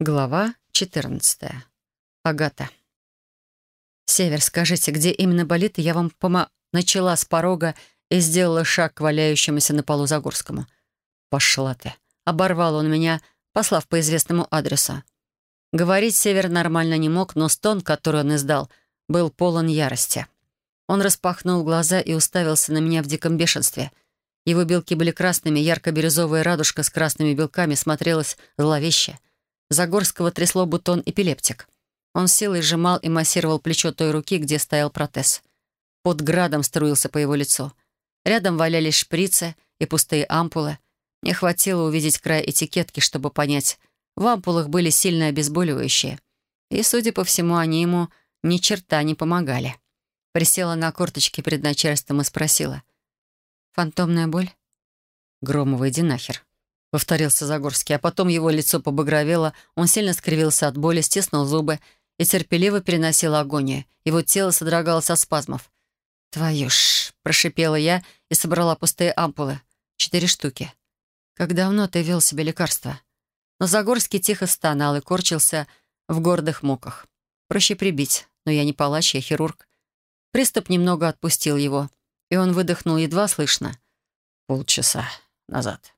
Глава 14. Агата. «Север, скажите, где именно болит, я вам пома...» Начала с порога и сделала шаг к валяющемуся на полу Загорскому. «Пошла ты!» Оборвал он меня, послав по известному адресу. Говорить Север нормально не мог, но стон, который он издал, был полон ярости. Он распахнул глаза и уставился на меня в диком бешенстве. Его белки были красными, ярко-бирюзовая радужка с красными белками смотрелась зловеще — Загорского трясло бутон эпилептик. Он силой сжимал и массировал плечо той руки, где стоял протез. Под градом струился по его лицу. Рядом валялись шприцы и пустые ампулы. Не хватило увидеть край этикетки, чтобы понять. В ампулах были сильно обезболивающие. И, судя по всему, они ему ни черта не помогали. Присела на корточки перед начальством и спросила. «Фантомная боль?» «Громова, иди нахер», — повторился Загорский, а потом его лицо побагровело, он сильно скривился от боли, стиснул зубы и терпеливо переносил агонию. Его тело содрогалось от спазмов. «Твою ж!» — прошипела я и собрала пустые ампулы. Четыре штуки. «Как давно ты вел себе лекарства?» Но Загорский тихо стонал и корчился в гордых муках. Проще прибить, но я не палач, я хирург. Приступ немного отпустил его, и он выдохнул едва слышно. «Полчаса назад».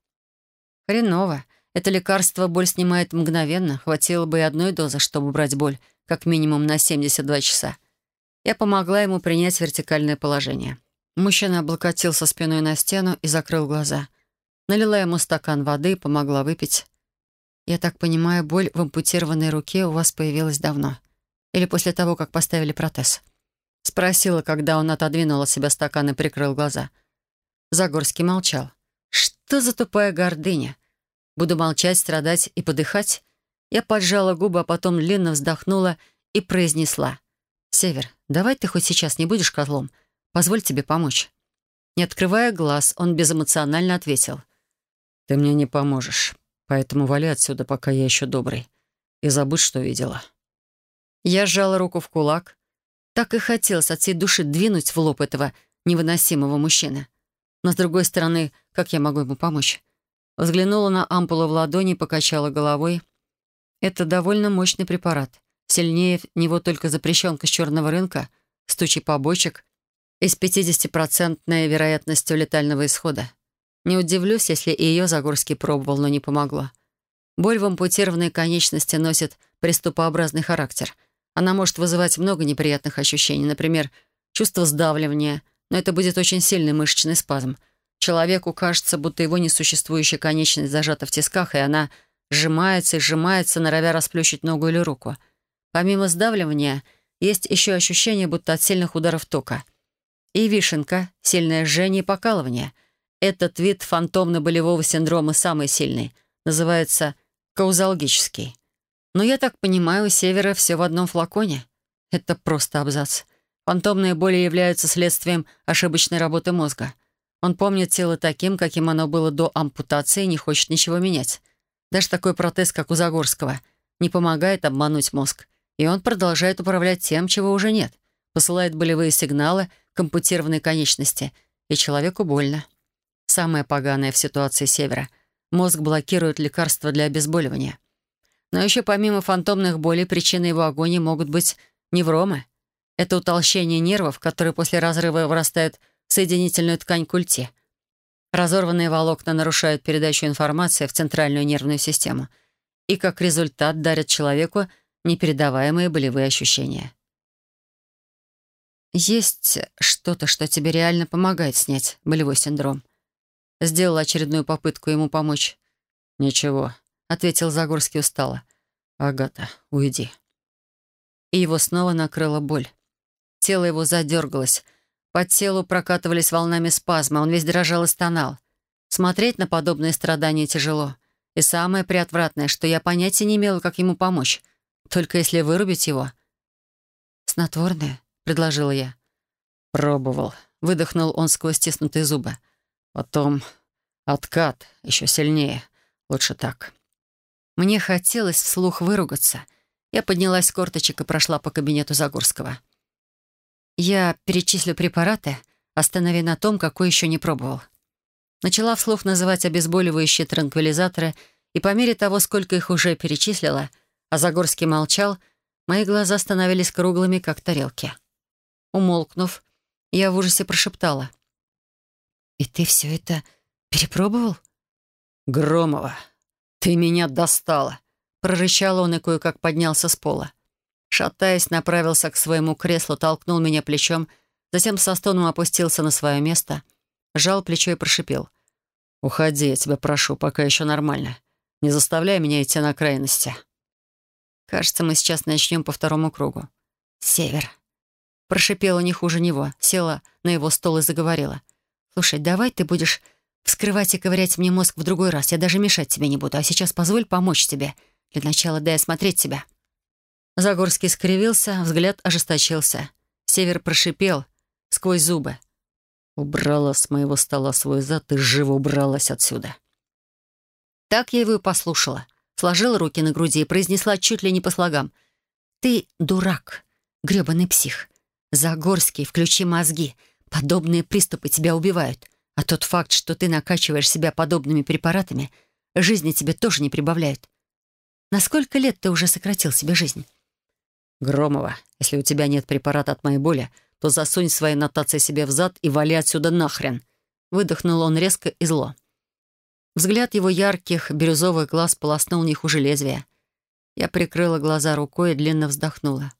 Хреново. Это лекарство боль снимает мгновенно. Хватило бы и одной дозы, чтобы убрать боль, как минимум на 72 часа. Я помогла ему принять вертикальное положение. Мужчина облокотился спиной на стену и закрыл глаза. Налила ему стакан воды и помогла выпить. «Я так понимаю, боль в ампутированной руке у вас появилась давно. Или после того, как поставили протез?» Спросила, когда он отодвинул от себя стакан и прикрыл глаза. Загорский молчал. «Что за тупая гордыня? Буду молчать, страдать и подыхать? Я поджала губы, а потом длинно вздохнула и произнесла. «Север, давай ты хоть сейчас не будешь козлом. Позволь тебе помочь». Не открывая глаз, он безэмоционально ответил. «Ты мне не поможешь, поэтому вали отсюда, пока я еще добрый. И забудь, что видела». Я сжала руку в кулак. Так и хотелось от всей души двинуть в лоб этого невыносимого мужчины. Но, с другой стороны, как я могу ему помочь? Взглянула на ампулу в ладони, покачала головой. Это довольно мощный препарат. Сильнее него только запрещенка с черного рынка, стучи побочек и с 50-процентной вероятностью летального исхода. Не удивлюсь, если и ее Загорский пробовал, но не помогло. Боль в ампутированной конечности носит приступообразный характер. Она может вызывать много неприятных ощущений, например, чувство сдавливания, но это будет очень сильный мышечный спазм — Человеку кажется, будто его несуществующая конечность зажата в тисках, и она сжимается и сжимается, норовя расплющить ногу или руку. Помимо сдавливания, есть еще ощущение, будто от сильных ударов тока. И вишенка, сильное жжение и покалывание. Этот вид фантомно-болевого синдрома самый сильный. Называется каузалгический. Но я так понимаю, у Севера все в одном флаконе. Это просто абзац. Фантомные боли являются следствием ошибочной работы мозга. Он помнит тело таким, каким оно было до ампутации, и не хочет ничего менять. Даже такой протез, как у Загорского, не помогает обмануть мозг. И он продолжает управлять тем, чего уже нет. Посылает болевые сигналы к ампутированной конечности, и человеку больно. Самое поганое в ситуации Севера. Мозг блокирует лекарства для обезболивания. Но еще помимо фантомных болей, причиной его агонии могут быть невромы. Это утолщение нервов, которые после разрыва вырастают соединительную ткань культи. Разорванные волокна нарушают передачу информации в центральную нервную систему и, как результат, дарят человеку непередаваемые болевые ощущения. Есть что-то, что тебе реально помогает снять болевой синдром. Сделал очередную попытку ему помочь. «Ничего», — ответил Загорский устало. «Агата, уйди». И его снова накрыла боль. Тело его задергалось, по телу прокатывались волнами спазма, он весь дрожал и стонал. Смотреть на подобные страдания тяжело. И самое приотвратное, что я понятия не имела, как ему помочь. Только если вырубить его. «Снотворное?» — предложила я. «Пробовал», — выдохнул он сквозь стиснутые зубы. «Потом откат еще сильнее. Лучше так». Мне хотелось вслух выругаться. Я поднялась с корточек и прошла по кабинету Загорского. Я перечислю препараты, останови на том, какой еще не пробовал. Начала вслух называть обезболивающие транквилизаторы, и по мере того, сколько их уже перечислила, а Загорский молчал, мои глаза становились круглыми, как тарелки. Умолкнув, я в ужасе прошептала. «И ты все это перепробовал?» «Громова, ты меня достала!» Прорычал он и кое-как поднялся с пола. Шатаясь, направился к своему креслу, толкнул меня плечом, затем со стоном опустился на свое место, жал плечо и прошипел. «Уходи, я тебя прошу, пока еще нормально. Не заставляй меня идти на крайности». Кажется, мы сейчас начнем по второму кругу. «Север». Прошипела не хуже него, села на его стол и заговорила. «Слушай, давай ты будешь вскрывать и ковырять мне мозг в другой раз. Я даже мешать тебе не буду, а сейчас позволь помочь тебе. Для начала дай осмотреть тебя». Загорский скривился, взгляд ожесточился. Север прошипел сквозь зубы. «Убрала с моего стола свой зад и живо убралась отсюда». Так я его и послушала. Сложила руки на груди и произнесла чуть ли не по слогам. «Ты дурак, грёбаный псих. Загорский, включи мозги. Подобные приступы тебя убивают. А тот факт, что ты накачиваешь себя подобными препаратами, жизни тебе тоже не прибавляет. На сколько лет ты уже сократил себе жизнь?» «Громова, если у тебя нет препарата от моей боли, то засунь свои нотации себе в зад и вали отсюда нахрен!» Выдохнул он резко и зло. Взгляд его ярких, бирюзовых глаз полоснул не хуже лезвия. Я прикрыла глаза рукой и длинно вздохнула.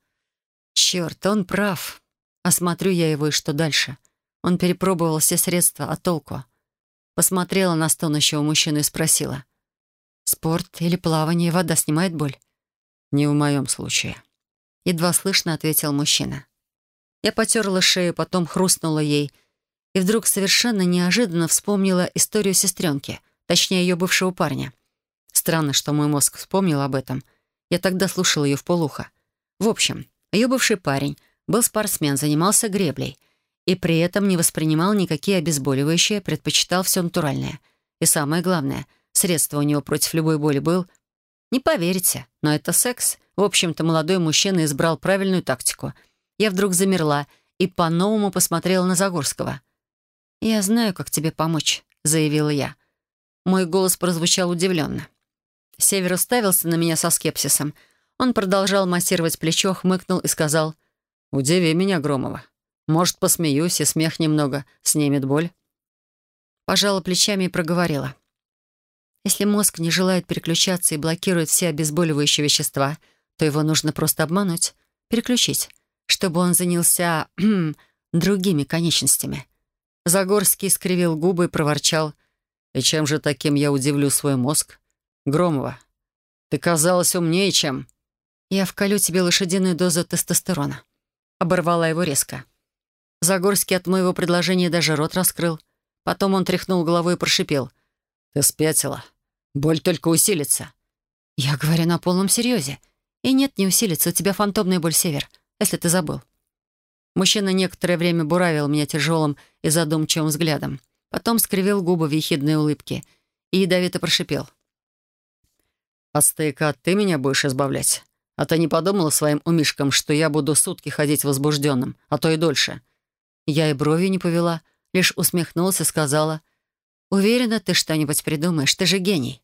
«Черт, он прав. Осмотрю я его, и что дальше?» Он перепробовал все средства, а толку? Посмотрела на стонущего мужчину и спросила. «Спорт или плавание, вода снимает боль?» «Не в моем случае», — едва слышно ответил мужчина. Я потерла шею, потом хрустнула ей, и вдруг совершенно неожиданно вспомнила историю сестренки, точнее, ее бывшего парня. Странно, что мой мозг вспомнил об этом. Я тогда слушала ее в полухо. В общем, ее бывший парень был спортсмен, занимался греблей — и при этом не воспринимал никакие обезболивающие, предпочитал все натуральное. И самое главное, средство у него против любой боли был... Не поверите, но это секс. В общем-то, молодой мужчина избрал правильную тактику. Я вдруг замерла и по-новому посмотрела на Загорского. «Я знаю, как тебе помочь», — заявила я. Мой голос прозвучал удивленно. Север уставился на меня со скепсисом. Он продолжал массировать плечо, хмыкнул и сказал, «Удиви меня, Громова. Может, посмеюсь, и смех немного снимет боль?» Пожала плечами и проговорила. «Если мозг не желает переключаться и блокирует все обезболивающие вещества, то его нужно просто обмануть, переключить, чтобы он занялся другими конечностями». Загорский скривил губы и проворчал. «И чем же таким я удивлю свой мозг? Громова, ты казалась умнее, чем...» «Я вколю тебе лошадиную дозу тестостерона». Оборвала его резко. Загорский от моего предложения даже рот раскрыл. Потом он тряхнул головой и прошипел. «Ты спятила. Боль только усилится». «Я говорю на полном серьезе. И нет, не усилится. У тебя фантомная боль, Север, если ты забыл». Мужчина некоторое время буравил меня тяжелым и задумчивым взглядом. Потом скривил губы в ехидной улыбке и ядовито прошипел. «От стояка ты меня будешь избавлять? А ты не подумала своим умишкам, что я буду сутки ходить возбужденным, а то и дольше? Я и бровью не повела, лишь усмехнулся и сказала, «Уверена, ты что-нибудь придумаешь, ты же гений».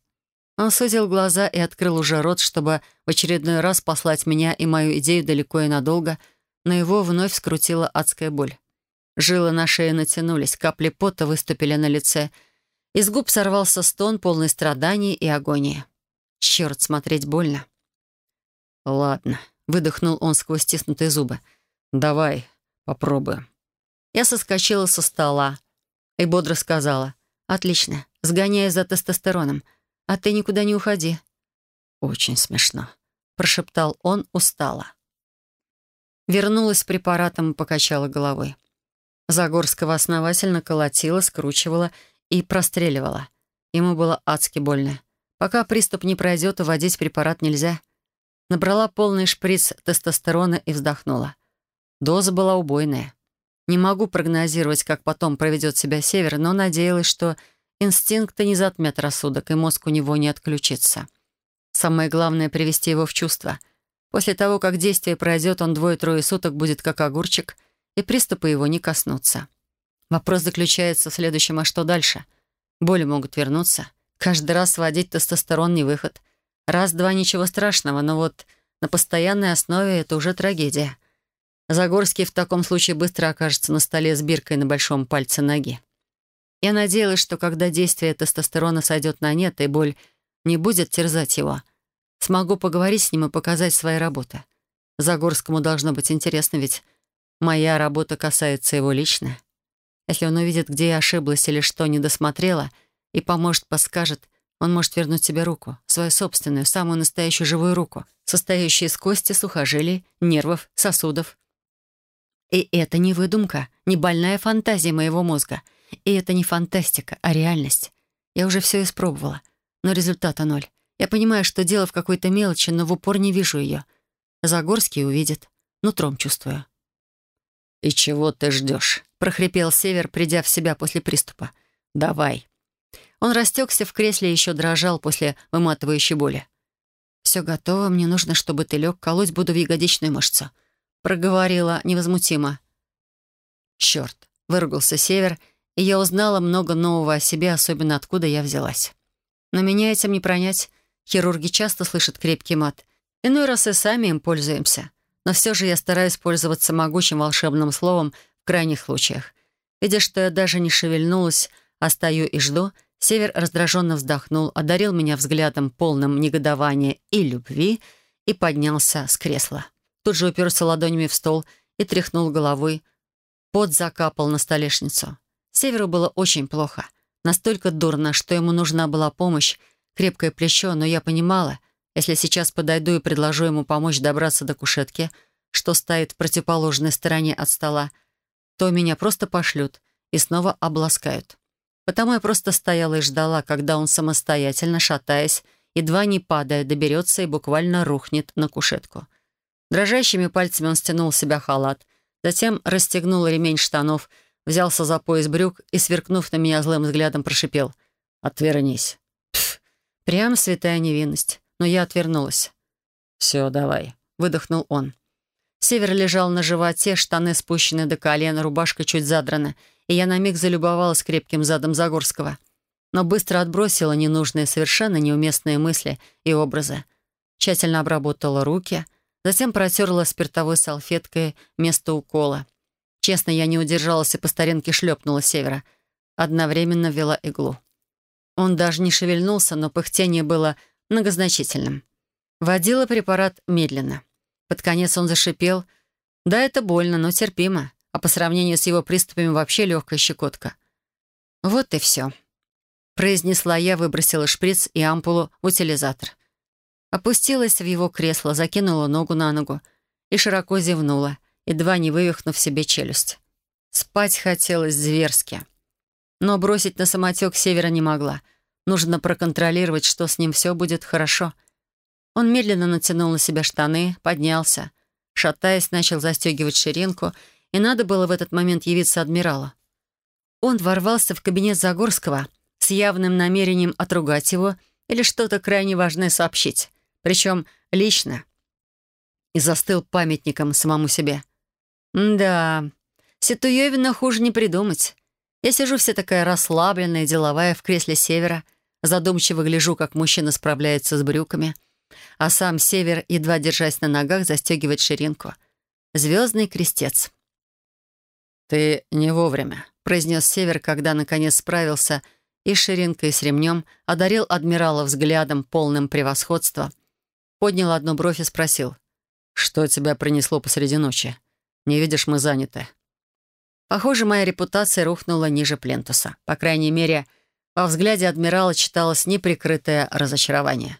Он сузил глаза и открыл уже рот, чтобы в очередной раз послать меня и мою идею далеко и надолго, но его вновь скрутила адская боль. Жилы на шее натянулись, капли пота выступили на лице. Из губ сорвался стон, полный страданий и агонии. Черт, смотреть больно. «Ладно», — выдохнул он сквозь стиснутые зубы. «Давай, попробуем». Я соскочила со стола и бодро сказала. «Отлично, сгоняй за тестостероном, а ты никуда не уходи». «Очень смешно», — прошептал он устало. Вернулась с препаратом и покачала головой. Загорского основательно колотила, скручивала и простреливала. Ему было адски больно. Пока приступ не пройдет, уводить препарат нельзя. Набрала полный шприц тестостерона и вздохнула. Доза была убойная. Не могу прогнозировать, как потом проведет себя Север, но надеялась, что инстинкты не затмят рассудок, и мозг у него не отключится. Самое главное — привести его в чувство. После того, как действие пройдет, он двое-трое суток будет как огурчик, и приступы его не коснутся. Вопрос заключается в следующем, а что дальше? Боли могут вернуться. Каждый раз сводить тестостерон не выход. Раз-два ничего страшного, но вот на постоянной основе это уже трагедия. Загорский в таком случае быстро окажется на столе с биркой на большом пальце ноги. Я надеялась, что когда действие тестостерона сойдет на нет и боль не будет терзать его, смогу поговорить с ним и показать свои работы. Загорскому должно быть интересно, ведь моя работа касается его лично. Если он увидит, где я ошиблась или что не досмотрела, и поможет, подскажет, он может вернуть себе руку, свою собственную, самую настоящую живую руку, состоящую из кости, сухожилий, нервов, сосудов. И это не выдумка, не больная фантазия моего мозга. И это не фантастика, а реальность. Я уже все испробовала, но результата ноль. Я понимаю, что дело в какой-то мелочи, но в упор не вижу ее. Загорский увидит. Нутром чувствую. «И чего ты ждешь?» — прохрипел Север, придя в себя после приступа. «Давай». Он растекся в кресле и еще дрожал после выматывающей боли. «Все готово, мне нужно, чтобы ты лег, колоть буду в ягодичную мышцу проговорила невозмутимо. «Черт!» — выругался Север, и я узнала много нового о себе, особенно откуда я взялась. Но меня этим не пронять. Хирурги часто слышат крепкий мат. Иной раз и сами им пользуемся. Но все же я стараюсь пользоваться могучим волшебным словом в крайних случаях. Видя, что я даже не шевельнулась, а стою и жду, Север раздраженно вздохнул, одарил меня взглядом полным негодования и любви и поднялся с кресла тут же уперся ладонями в стол и тряхнул головой. Пот закапал на столешницу. Северу было очень плохо. Настолько дурно, что ему нужна была помощь, крепкое плечо, но я понимала, если сейчас подойду и предложу ему помочь добраться до кушетки, что стоит в противоположной стороне от стола, то меня просто пошлют и снова обласкают. Потому я просто стояла и ждала, когда он самостоятельно, шатаясь, едва не падая, доберется и буквально рухнет на кушетку. Дрожащими пальцами он стянул с себя халат, затем расстегнул ремень штанов, взялся за пояс брюк и, сверкнув на меня злым взглядом, прошипел «Отвернись». Пф, прям святая невинность. Но я отвернулась. «Все, давай», — выдохнул он. Север лежал на животе, штаны спущены до колена, рубашка чуть задрана, и я на миг залюбовалась крепким задом Загорского. Но быстро отбросила ненужные, совершенно неуместные мысли и образы. Тщательно обработала руки — Затем протерла спиртовой салфеткой место укола. Честно, я не удержалась и по старинке шлепнула севера. Одновременно ввела иглу. Он даже не шевельнулся, но пыхтение было многозначительным. Водила препарат медленно. Под конец он зашипел. Да, это больно, но терпимо. А по сравнению с его приступами вообще легкая щекотка. «Вот и все», — произнесла я, выбросила шприц и ампулу в утилизатор. Опустилась в его кресло, закинула ногу на ногу и широко зевнула, едва не вывихнув себе челюсть. Спать хотелось зверски. Но бросить на самотек севера не могла. Нужно проконтролировать, что с ним все будет хорошо. Он медленно натянул на себя штаны, поднялся. Шатаясь, начал застегивать ширинку, и надо было в этот момент явиться адмиралу. Он ворвался в кабинет Загорского с явным намерением отругать его или что-то крайне важное сообщить причем лично, и застыл памятником самому себе. «Да, Ситуевина хуже не придумать. Я сижу вся такая расслабленная деловая в кресле севера, задумчиво гляжу, как мужчина справляется с брюками, а сам север, едва держась на ногах, застегивает ширинку. Звездный крестец. «Ты не вовремя», — произнес север, когда наконец справился и с ширинкой, и с ремнем, одарил адмирала взглядом, полным превосходства — поднял одну бровь и спросил. «Что тебя принесло посреди ночи? Не видишь, мы заняты». Похоже, моя репутация рухнула ниже плентуса. По крайней мере, во взгляде адмирала читалось неприкрытое разочарование.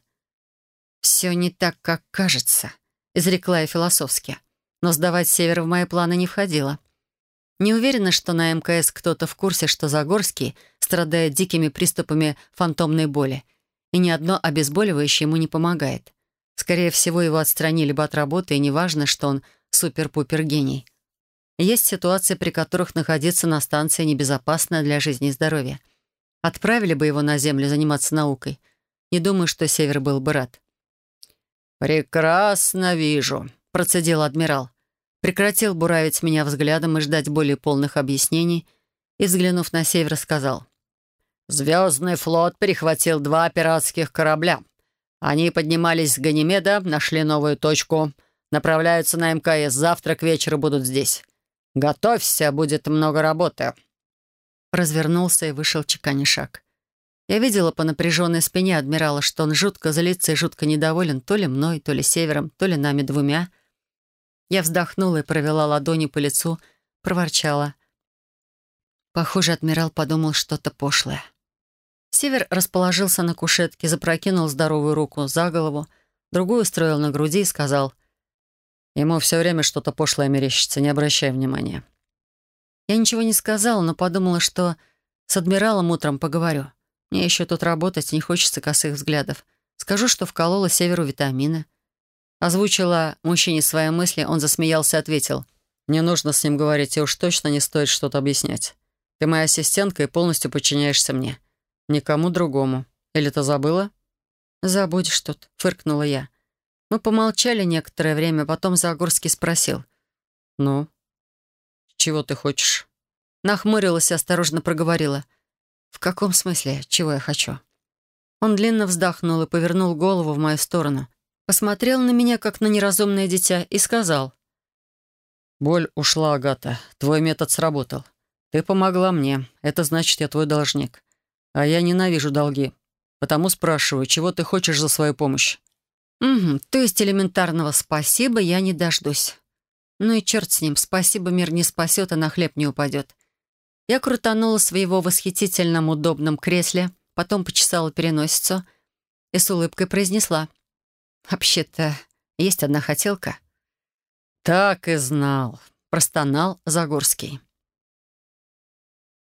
«Все не так, как кажется», — изрекла я философски. Но сдавать север в мои планы не входило. Не уверена, что на МКС кто-то в курсе, что Загорский страдает дикими приступами фантомной боли, и ни одно обезболивающее ему не помогает. Скорее всего, его отстранили бы от работы, и неважно, что он супер-пупер гений. Есть ситуации, при которых находиться на станции небезопасно для жизни и здоровья. Отправили бы его на Землю заниматься наукой. Не думаю, что Север был бы рад. «Прекрасно вижу», — процедил адмирал. Прекратил буравить меня взглядом и ждать более полных объяснений, и, взглянув на Север, сказал. «Звездный флот перехватил два пиратских корабля Они поднимались с Ганимеда, нашли новую точку, направляются на МКС. Завтра к вечеру будут здесь. Готовься, будет много работы». Развернулся и вышел чеканя шаг. Я видела по напряженной спине адмирала, что он жутко злится и жутко недоволен то ли мной, то ли севером, то ли нами двумя. Я вздохнула и провела ладони по лицу, проворчала. Похоже, адмирал подумал что-то пошлое. Север расположился на кушетке, запрокинул здоровую руку за голову, другую устроил на груди и сказал, «Ему все время что-то пошлое мерещится, не обращай внимания». Я ничего не сказала, но подумала, что с адмиралом утром поговорю. Мне еще тут работать, не хочется косых взглядов. Скажу, что вколола Северу витамины. Озвучила мужчине свои мысли, он засмеялся и ответил. «Не нужно с ним говорить, и уж точно не стоит что-то объяснять. Ты моя ассистентка и полностью подчиняешься мне. Никому другому. Или ты забыла?» «Забудешь тут», — фыркнула я. Мы помолчали некоторое время, потом Загорский спросил. «Ну, чего ты хочешь?» Нахмурилась и осторожно проговорила. «В каком смысле? Чего я хочу?» Он длинно вздохнул и повернул голову в мою сторону. Посмотрел на меня, как на неразумное дитя, и сказал. «Боль ушла, Агата. Твой метод сработал. Ты помогла мне. Это значит, я твой должник. А я ненавижу долги. Потому спрашиваю, чего ты хочешь за свою помощь?» «Угу, то есть элементарного спасибо я не дождусь. Ну и черт с ним, спасибо мир не спасет, а на хлеб не упадет. Я крутанула в его восхитительном удобном кресле, потом почесала переносицу и с улыбкой произнесла. «Вообще-то есть одна хотелка». «Так и знал», — простонал Загорский.